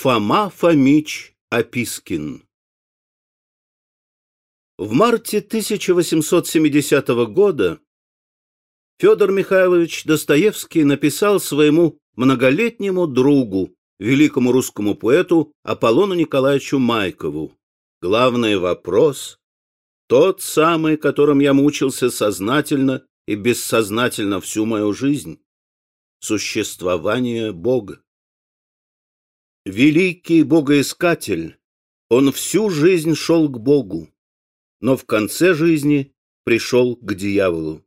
Фома Фомич Опискин В марте 1870 года Федор Михайлович Достоевский написал своему многолетнему другу, великому русскому поэту Аполлону Николаевичу Майкову. Главный вопрос — тот самый, которым я мучился сознательно и бессознательно всю мою жизнь — существование Бога. Великий богоискатель, он всю жизнь шел к Богу, но в конце жизни пришел к дьяволу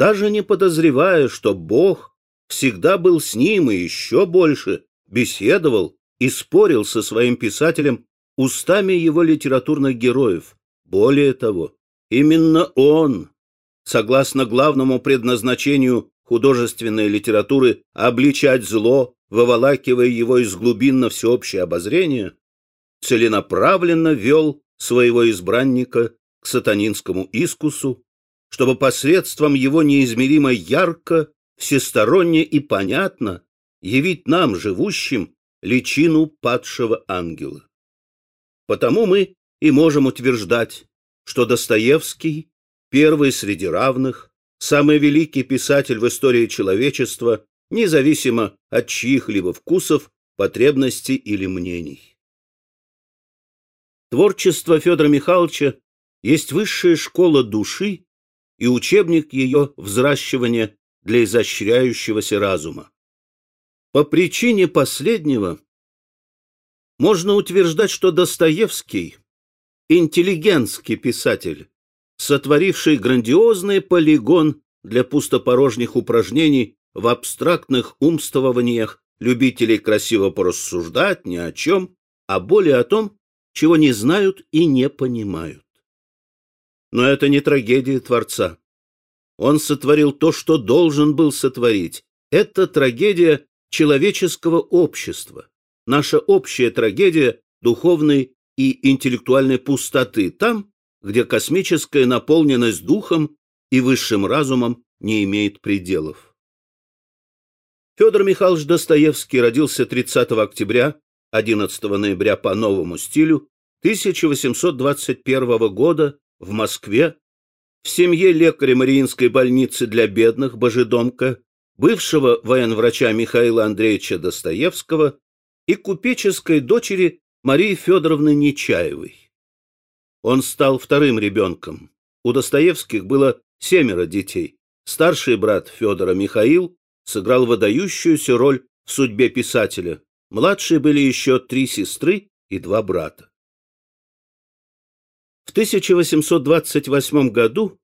даже не подозревая, что Бог всегда был с ним и еще больше беседовал и спорил со своим писателем устами его литературных героев. Более того, именно он, согласно главному предназначению художественной литературы обличать зло, выволакивая его из глубин на всеобщее обозрение, целенаправленно вел своего избранника к сатанинскому искусу, чтобы посредством его неизмеримо ярко, всесторонне и понятно явить нам, живущим, личину падшего ангела. Потому мы и можем утверждать, что Достоевский, первый среди равных, самый великий писатель в истории человечества, независимо от чьих-либо вкусов, потребностей или мнений. Творчество Федора Михайловича есть высшая школа души и учебник ее взращивания для изощряющегося разума. По причине последнего можно утверждать, что Достоевский – интеллигентский писатель, сотворивший грандиозный полигон для пустопорожних упражнений в абстрактных умствованиях любителей красиво порассуждать ни о чем, а более о том, чего не знают и не понимают. Но это не трагедия Творца. Он сотворил то, что должен был сотворить. Это трагедия человеческого общества. Наша общая трагедия духовной и интеллектуальной пустоты там, где космическая наполненность духом и высшим разумом не имеет пределов. Федор Михайлович Достоевский родился 30 октября, 11 ноября по новому стилю 1821 года в Москве, в семье лекаря Мариинской больницы для бедных Божедомка, бывшего военврача Михаила Андреевича Достоевского и купеческой дочери Марии Федоровны Нечаевой. Он стал вторым ребенком. У Достоевских было семеро детей. Старший брат Федора Михаил сыграл выдающуюся роль в судьбе писателя. Младшие были еще три сестры и два брата. В 1828 году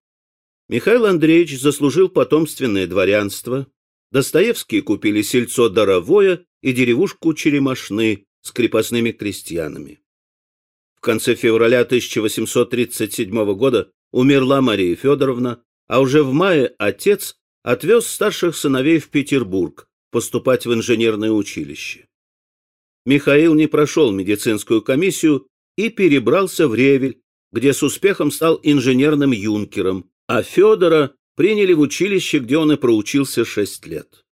Михаил Андреевич заслужил потомственное дворянство, Достоевские купили сельцо Доровое и деревушку Черемашны с крепостными крестьянами. В конце февраля 1837 года умерла Мария Федоровна, а уже в мае отец отвез старших сыновей в Петербург поступать в инженерное училище. Михаил не прошел медицинскую комиссию и перебрался в Ревель, где с успехом стал инженерным юнкером, а Федора приняли в училище, где он и проучился шесть лет.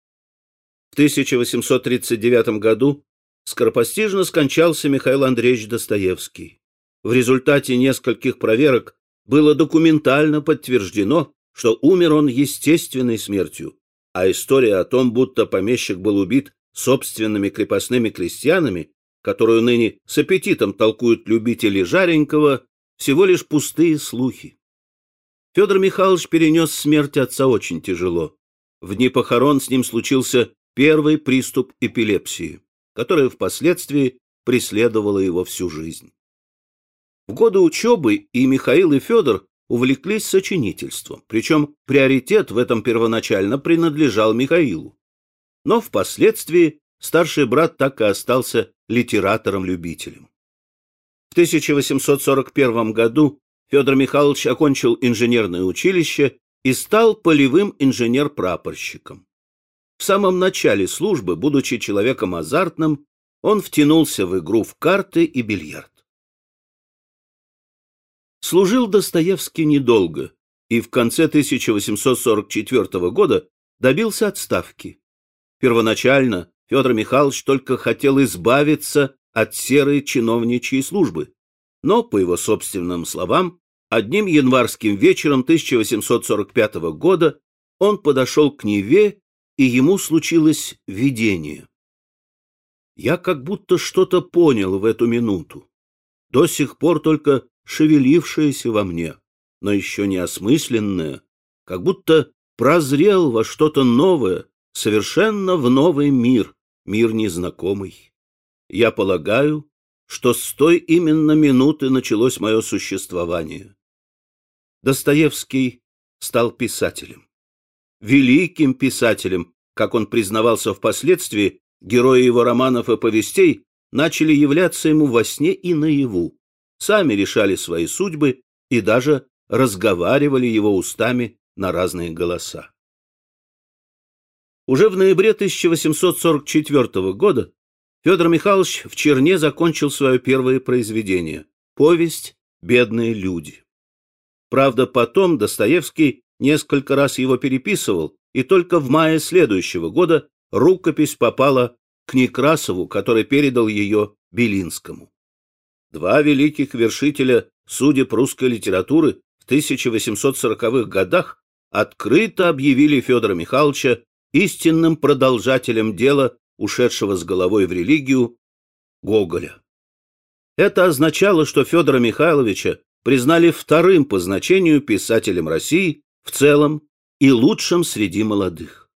В 1839 году скоропостижно скончался Михаил Андреевич Достоевский. В результате нескольких проверок было документально подтверждено, что умер он естественной смертью, а история о том, будто помещик был убит собственными крепостными крестьянами, которую ныне с аппетитом толкуют любители жаренького, всего лишь пустые слухи. Федор Михайлович перенес смерть отца очень тяжело. В дни похорон с ним случился первый приступ эпилепсии, которая впоследствии преследовала его всю жизнь. В годы учебы и Михаил, и Федор увлеклись сочинительством, причем приоритет в этом первоначально принадлежал Михаилу. Но впоследствии старший брат так и остался литератором-любителем. 1841 году Федор Михайлович окончил инженерное училище и стал полевым инженер-прапорщиком. В самом начале службы, будучи человеком азартным, он втянулся в игру в карты и бильярд. Служил Достоевский недолго и в конце 1844 года добился отставки. Первоначально Федор Михайлович только хотел избавиться от серой чиновничьей службы. Но, по его собственным словам, одним январским вечером 1845 года он подошел к Неве, и ему случилось видение. Я как будто что-то понял в эту минуту, до сих пор только шевелившееся во мне, но еще не осмысленное, как будто прозрел во что-то новое, совершенно в новый мир, мир незнакомый. Я полагаю, что с той именно минуты началось мое существование. Достоевский стал писателем. Великим писателем, как он признавался впоследствии, герои его романов и повестей начали являться ему во сне и наяву, сами решали свои судьбы и даже разговаривали его устами на разные голоса. Уже в ноябре 1844 года Федор Михайлович в Черне закончил свое первое произведение – повесть «Бедные люди». Правда, потом Достоевский несколько раз его переписывал, и только в мае следующего года рукопись попала к Некрасову, который передал ее Белинскому. Два великих вершителя судеб русской литературы в 1840-х годах открыто объявили Федора Михайловича истинным продолжателем дела, ушедшего с головой в религию, Гоголя. Это означало, что Федора Михайловича признали вторым по значению писателем России в целом и лучшим среди молодых.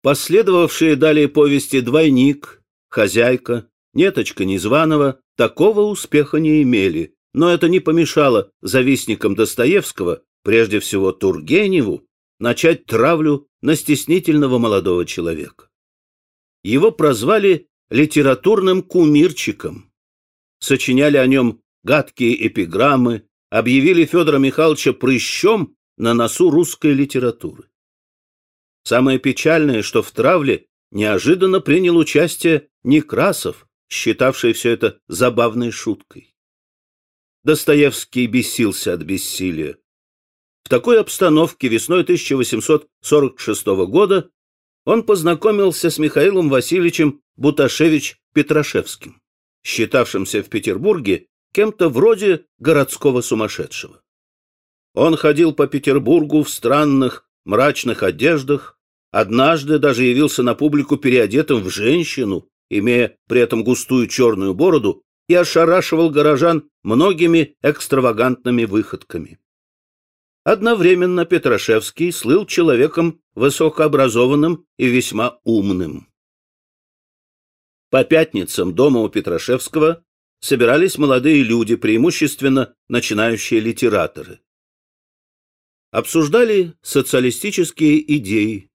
Последовавшие далее повести «Двойник», «Хозяйка», «Неточка Незваного» такого успеха не имели, но это не помешало завистникам Достоевского, прежде всего Тургеневу, начать травлю на стеснительного молодого человека. Его прозвали литературным кумирчиком. Сочиняли о нем гадкие эпиграммы, объявили Федора Михайловича прыщом на носу русской литературы. Самое печальное, что в травле неожиданно принял участие Некрасов, считавший все это забавной шуткой. Достоевский бесился от бессилия. В такой обстановке весной 1846 года он познакомился с Михаилом Васильевичем Буташевич-Петрашевским, считавшимся в Петербурге кем-то вроде городского сумасшедшего. Он ходил по Петербургу в странных, мрачных одеждах, однажды даже явился на публику переодетым в женщину, имея при этом густую черную бороду, и ошарашивал горожан многими экстравагантными выходками. Одновременно Петрашевский слыл человеком высокообразованным и весьма умным. По пятницам дома у Петрашевского собирались молодые люди, преимущественно начинающие литераторы. Обсуждали социалистические идеи,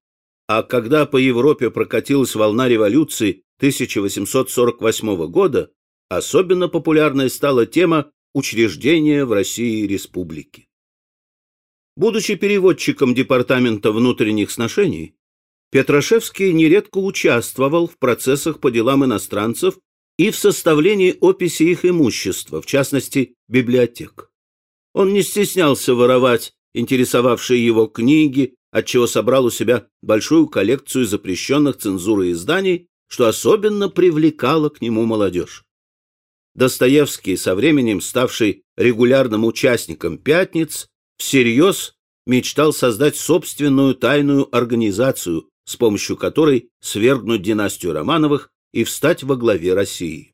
а когда по Европе прокатилась волна революции 1848 года, особенно популярной стала тема учреждения в России республики. Будучи переводчиком Департамента внутренних сношений, Петрашевский нередко участвовал в процессах по делам иностранцев и в составлении описи их имущества, в частности, библиотек. Он не стеснялся воровать интересовавшие его книги, отчего собрал у себя большую коллекцию запрещенных цензурой изданий, что особенно привлекало к нему молодежь. Достоевский, со временем ставший регулярным участником «Пятниц», всерьез мечтал создать собственную тайную организацию, с помощью которой свергнуть династию Романовых и встать во главе России.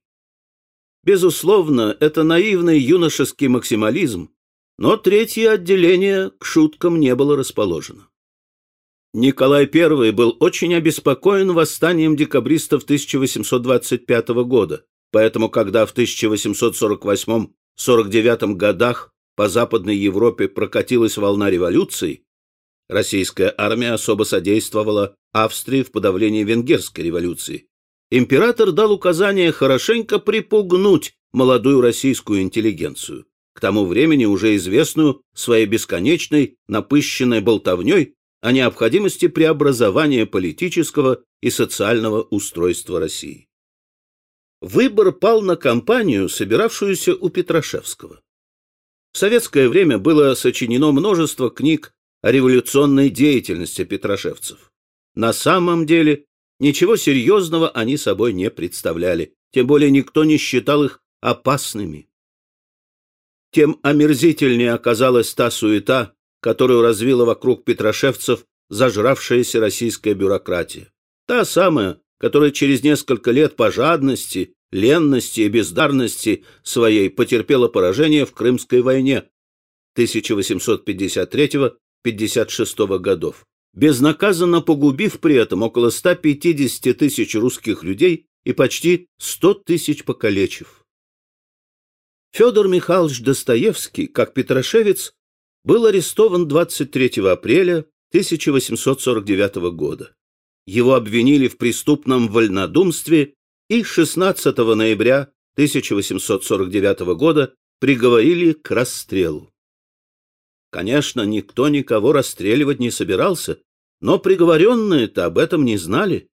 Безусловно, это наивный юношеский максимализм, но третье отделение к шуткам не было расположено. Николай I был очень обеспокоен восстанием декабристов 1825 года, поэтому когда в 1848-49 годах по Западной Европе прокатилась волна революций, российская армия особо содействовала Австрии в подавлении венгерской революции. Император дал указание хорошенько припугнуть молодую российскую интеллигенцию, к тому времени уже известную своей бесконечной напыщенной болтовней о необходимости преобразования политического и социального устройства России. Выбор пал на компанию, собиравшуюся у Петрашевского. В советское время было сочинено множество книг о революционной деятельности петрошевцев. На самом деле Ничего серьезного они собой не представляли, тем более никто не считал их опасными. Тем омерзительнее оказалась та суета, которую развила вокруг петрошевцев зажравшаяся российская бюрократия. Та самая, которая через несколько лет по жадности, ленности и бездарности своей потерпела поражение в Крымской войне 1853-56 годов, безнаказанно погубив при этом около 150 тысяч русских людей и почти 100 тысяч покалечив. Федор Михайлович Достоевский, как петрошевец, был арестован 23 апреля 1849 года. Его обвинили в преступном вольнодумстве и 16 ноября 1849 года приговорили к расстрелу. Конечно, никто никого расстреливать не собирался, но приговоренные-то об этом не знали.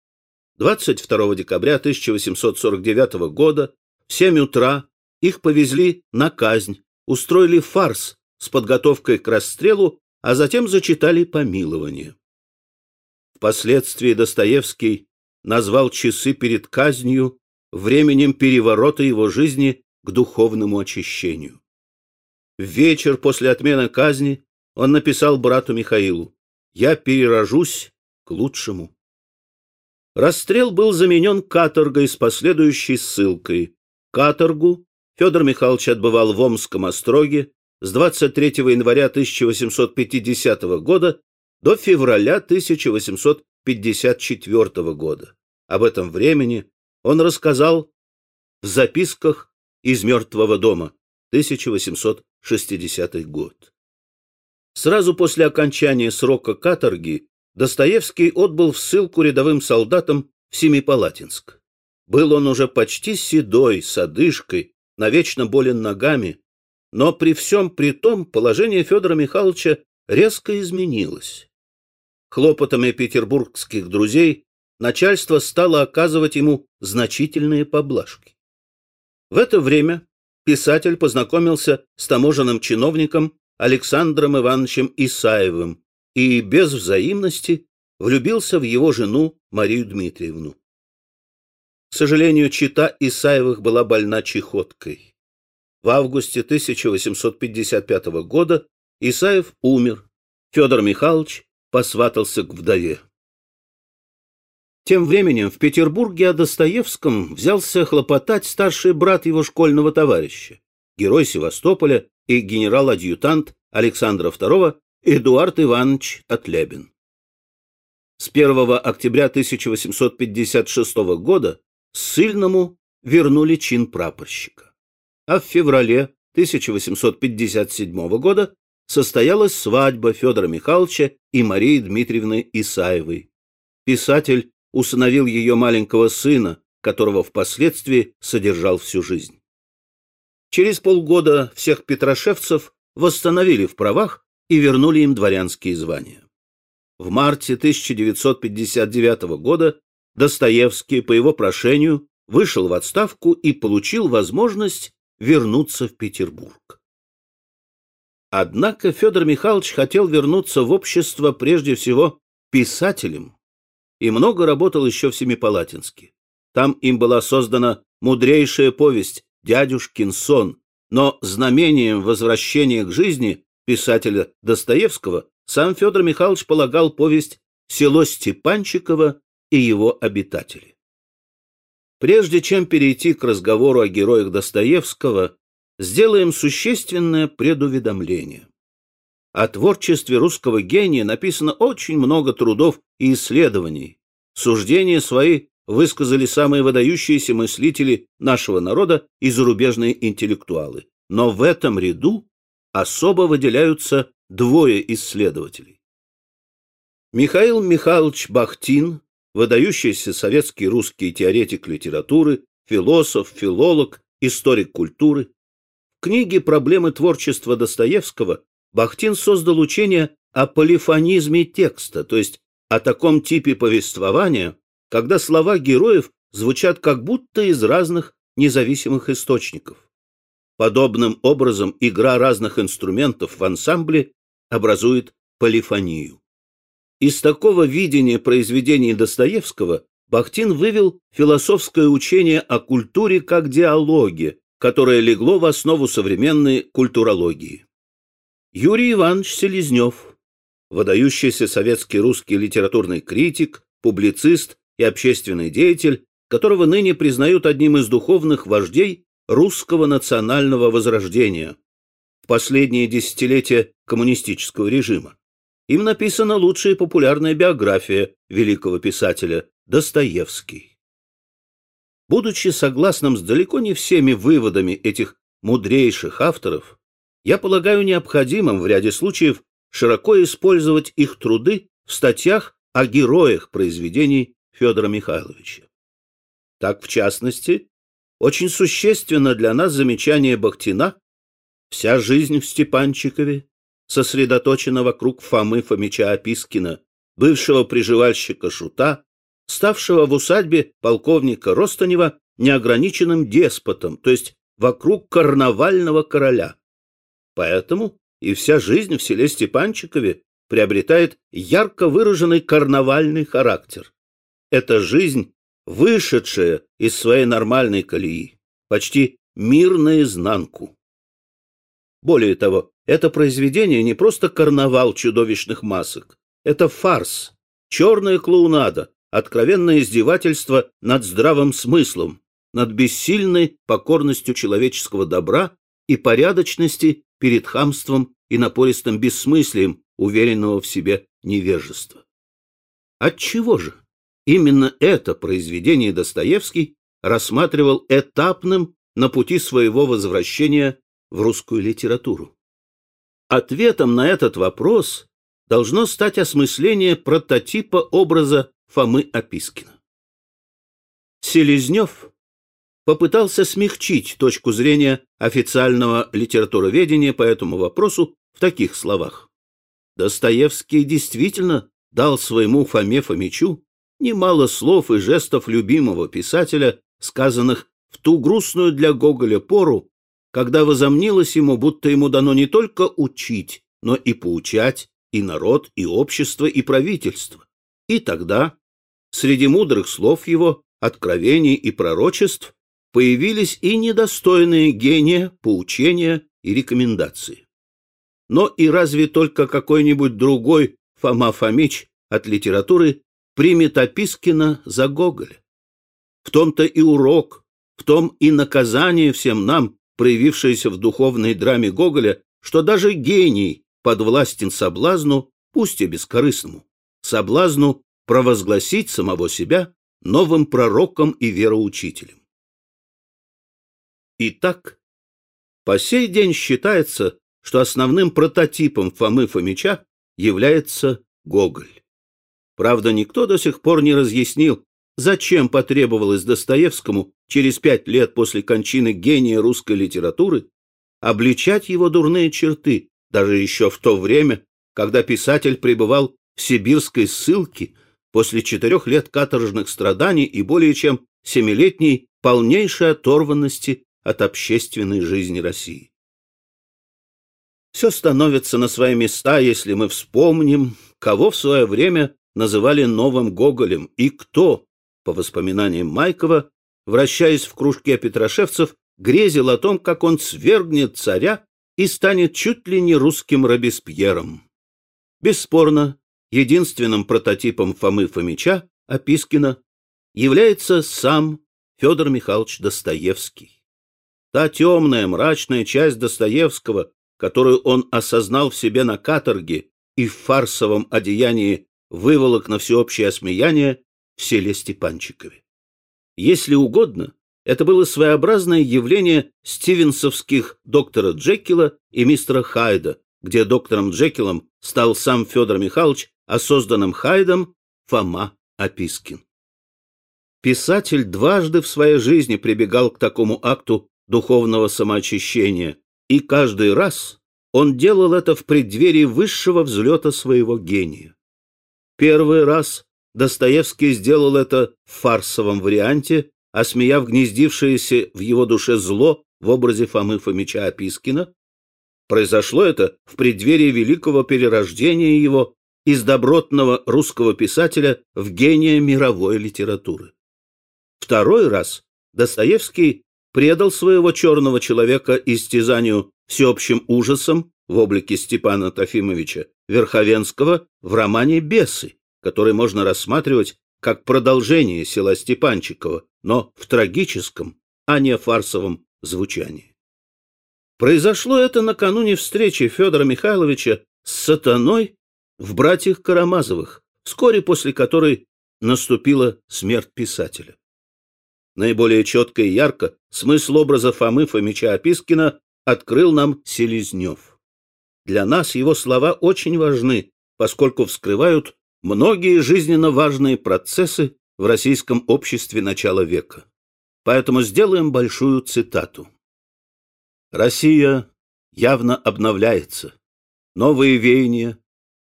22 декабря 1849 года в 7 утра их повезли на казнь, устроили фарс с подготовкой к расстрелу, а затем зачитали помилование. Впоследствии Достоевский назвал часы перед казнью временем переворота его жизни к духовному очищению. В вечер после отмены казни он написал брату Михаилу «Я перерожусь к лучшему». Расстрел был заменен каторгой с последующей ссылкой. Каторгу Федор Михайлович отбывал в Омском остроге с 23 января 1850 года до февраля 1854 года. Об этом времени он рассказал в записках из «Мертвого дома» 1860 год. Сразу после окончания срока каторги Достоевский отбыл в ссылку рядовым солдатам в Семипалатинск. Был он уже почти седой, с одышкой, навечно болен ногами, но при всем при том положение Федора Михайловича резко изменилось. Хлопотами петербургских друзей начальство стало оказывать ему значительные поблажки. В это время писатель познакомился с таможенным чиновником Александром Ивановичем Исаевым и без взаимности влюбился в его жену Марию Дмитриевну. К сожалению, чита Исаевых была больна чехоткой. В августе 1855 года Исаев умер. Федор Михайлович посватался к вдове. Тем временем в Петербурге о Достоевском взялся хлопотать старший брат его школьного товарища, герой Севастополя и генерал-адъютант Александра II Эдуард Иванович Отлебин. С 1 октября 1856 года ссыльному вернули чин прапорщика. А в феврале 1857 года состоялась свадьба Федора Михайловича и Марии Дмитриевны Исаевой. Писатель усыновил ее маленького сына, которого впоследствии содержал всю жизнь. Через полгода всех петрошевцев восстановили в правах и вернули им дворянские звания. В марте 1959 года Достоевский по его прошению вышел в отставку и получил возможность вернуться в Петербург. Однако Федор Михайлович хотел вернуться в общество прежде всего писателем и много работал еще в Семипалатинске. Там им была создана мудрейшая повесть «Дядюшкин сон», но знамением возвращения к жизни писателя Достоевского сам Федор Михайлович полагал повесть «Село Степанчиково и его обитатели». Прежде чем перейти к разговору о героях Достоевского, сделаем существенное предуведомление. О творчестве русского гения написано очень много трудов и исследований. Суждения свои высказали самые выдающиеся мыслители нашего народа и зарубежные интеллектуалы. Но в этом ряду особо выделяются двое исследователей. Михаил Михайлович Бахтин, выдающийся советский русский теоретик литературы, философ, филолог, историк культуры, книге «Проблемы творчества Достоевского» Бахтин создал учение о полифонизме текста, то есть о таком типе повествования, когда слова героев звучат как будто из разных независимых источников. Подобным образом игра разных инструментов в ансамбле образует полифонию. Из такого видения произведений Достоевского Бахтин вывел философское учение о культуре как диалоге, которое легло в основу современной культурологии. Юрий Иванович Селезнев, выдающийся советский русский литературный критик, публицист и общественный деятель, которого ныне признают одним из духовных вождей русского национального возрождения в последние десятилетия коммунистического режима. Им написана лучшая популярная биография великого писателя Достоевский. Будучи согласным с далеко не всеми выводами этих мудрейших авторов, я полагаю необходимым в ряде случаев широко использовать их труды в статьях о героях произведений Федора Михайловича. Так, в частности, очень существенно для нас замечание Бахтина «Вся жизнь в Степанчикове сосредоточена вокруг Фомы Фомича Опискина, бывшего приживальщика Шута, ставшего в усадьбе полковника Ростанева неограниченным деспотом, то есть вокруг карнавального короля. Поэтому и вся жизнь в селе Степанчикове приобретает ярко выраженный карнавальный характер. Это жизнь, вышедшая из своей нормальной колеи, почти мир наизнанку. Более того, это произведение не просто карнавал чудовищных масок, это фарс, черная клоунада, откровенное издевательство над здравым смыслом, над бессильной покорностью человеческого добра и порядочности перед хамством и напористым бессмыслием уверенного в себе невежества. Отчего же именно это произведение Достоевский рассматривал этапным на пути своего возвращения в русскую литературу? Ответом на этот вопрос должно стать осмысление прототипа образа Фомы Опискина. Селезнев попытался смягчить точку зрения официального литературоведения по этому вопросу в таких словах. Достоевский действительно дал своему Фоме Фомичу немало слов и жестов любимого писателя, сказанных в ту грустную для Гоголя пору, когда возомнилось ему, будто ему дано не только учить, но и поучать и народ, и общество, и правительство. И тогда, среди мудрых слов его, откровений и пророчеств, появились и недостойные гения, поучения и рекомендации. Но и разве только какой-нибудь другой Фома Фомич от литературы примет Опискина за Гоголя? В том-то и урок, в том и наказание всем нам, проявившееся в духовной драме Гоголя, что даже гений подвластен соблазну, пусть и бескорыстному, соблазну провозгласить самого себя новым пророком и вероучителем. Итак, по сей день считается, что основным прототипом Фомы Фомича является Гоголь. Правда, никто до сих пор не разъяснил, зачем потребовалось Достоевскому через пять лет после кончины гения русской литературы обличать его дурные черты, даже еще в то время, когда писатель пребывал в сибирской ссылке после четырех лет каторжных страданий и более чем семилетней полнейшей оторванности от общественной жизни России. Все становится на свои места, если мы вспомним, кого в свое время называли новым Гоголем и кто, по воспоминаниям Майкова, вращаясь в кружке петрошевцев, грезил о том, как он свергнет царя и станет чуть ли не русским Робеспьером. Бесспорно, единственным прототипом Фомы Фомича, Опискина, является сам Федор Михайлович Достоевский. Та темная, мрачная часть Достоевского, которую он осознал в себе на каторге и в фарсовом одеянии выволок на всеобщее осмеяние, в селе Степанчикове. Если угодно, это было своеобразное явление стивенсовских доктора Джекила и мистера Хайда, где доктором Джекилом стал сам Федор Михайлович, а созданным Хайдом — Фома Опискин. Писатель дважды в своей жизни прибегал к такому акту духовного самоочищения, и каждый раз он делал это в преддверии высшего взлета своего гения. Первый раз Достоевский сделал это в фарсовом варианте, осмеяв гнездившееся в его душе зло в образе Фомы Фомича Опискина. Произошло это в преддверии великого перерождения его из добротного русского писателя в гения мировой литературы. Второй раз Достоевский предал своего черного человека истязанию всеобщим ужасом в облике Степана Трофимовича Верховенского в романе «Бесы», который можно рассматривать как продолжение села Степанчикова, но в трагическом, а не фарсовом звучании. Произошло это накануне встречи Федора Михайловича с сатаной в «Братьях Карамазовых», вскоре после которой наступила смерть писателя. Наиболее четко и ярко смысл образа Фомы Фомича Опискина открыл нам Селезнев. Для нас его слова очень важны, поскольку вскрывают многие жизненно важные процессы в российском обществе начала века. Поэтому сделаем большую цитату. Россия явно обновляется. Новые веяния,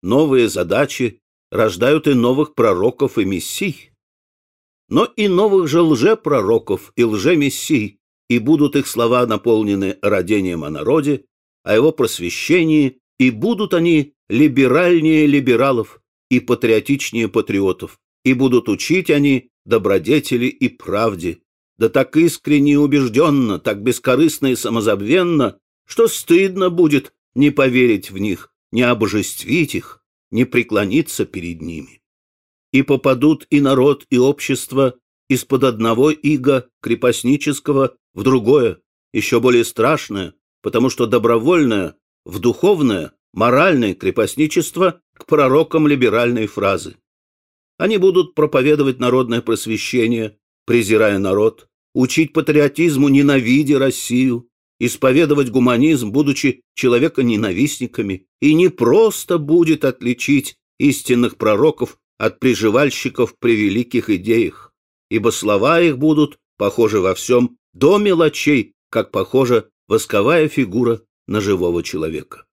новые задачи рождают и новых пророков и мессий но и новых же лжепророков и лжемессий, и будут их слова наполнены родением о народе, о его просвещении, и будут они либеральнее либералов и патриотичнее патриотов, и будут учить они добродетели и правде, да так искренне и убежденно, так бескорыстно и самозабвенно, что стыдно будет не поверить в них, не обожествить их, не преклониться перед ними. И попадут и народ, и общество из-под одного ига крепостнического в другое, еще более страшное, потому что добровольное в духовное, моральное крепостничество к пророкам либеральной фразы. Они будут проповедовать народное просвещение, презирая народ, учить патриотизму, ненавидя Россию, исповедовать гуманизм, будучи человеконенавистниками, и не просто будет отличить истинных пророков от приживальщиков при великих идеях, ибо слова их будут похожи во всем до мелочей, как похожа восковая фигура на живого человека.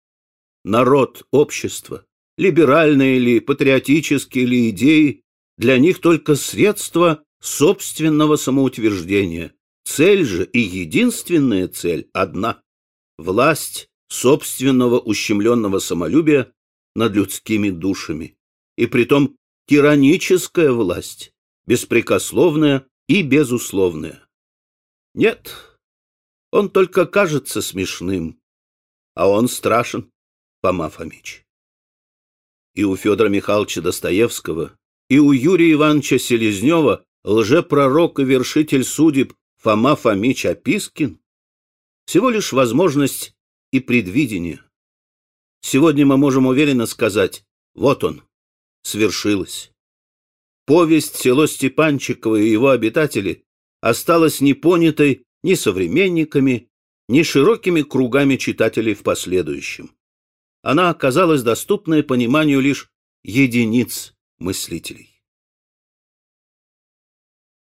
Народ, общество, либеральные ли, патриотические ли идеи, для них только средство собственного самоутверждения. Цель же и единственная цель одна – власть собственного ущемленного самолюбия над людскими душами. И притом тираническая власть, беспрекословная и безусловная. Нет, он только кажется смешным, а он страшен, Фома Фомич. И у Федора Михайловича Достоевского, и у Юрия Ивановича Селезнева лжепророк и вершитель судеб Фома Фомич Опискин всего лишь возможность и предвидение. Сегодня мы можем уверенно сказать, вот он, свершилось. Повесть «Село Степанчиково» и его обитатели осталась непонятой ни современниками, ни широкими кругами читателей в последующем. Она оказалась доступной пониманию лишь единиц мыслителей.